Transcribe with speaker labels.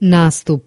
Speaker 1: наступ.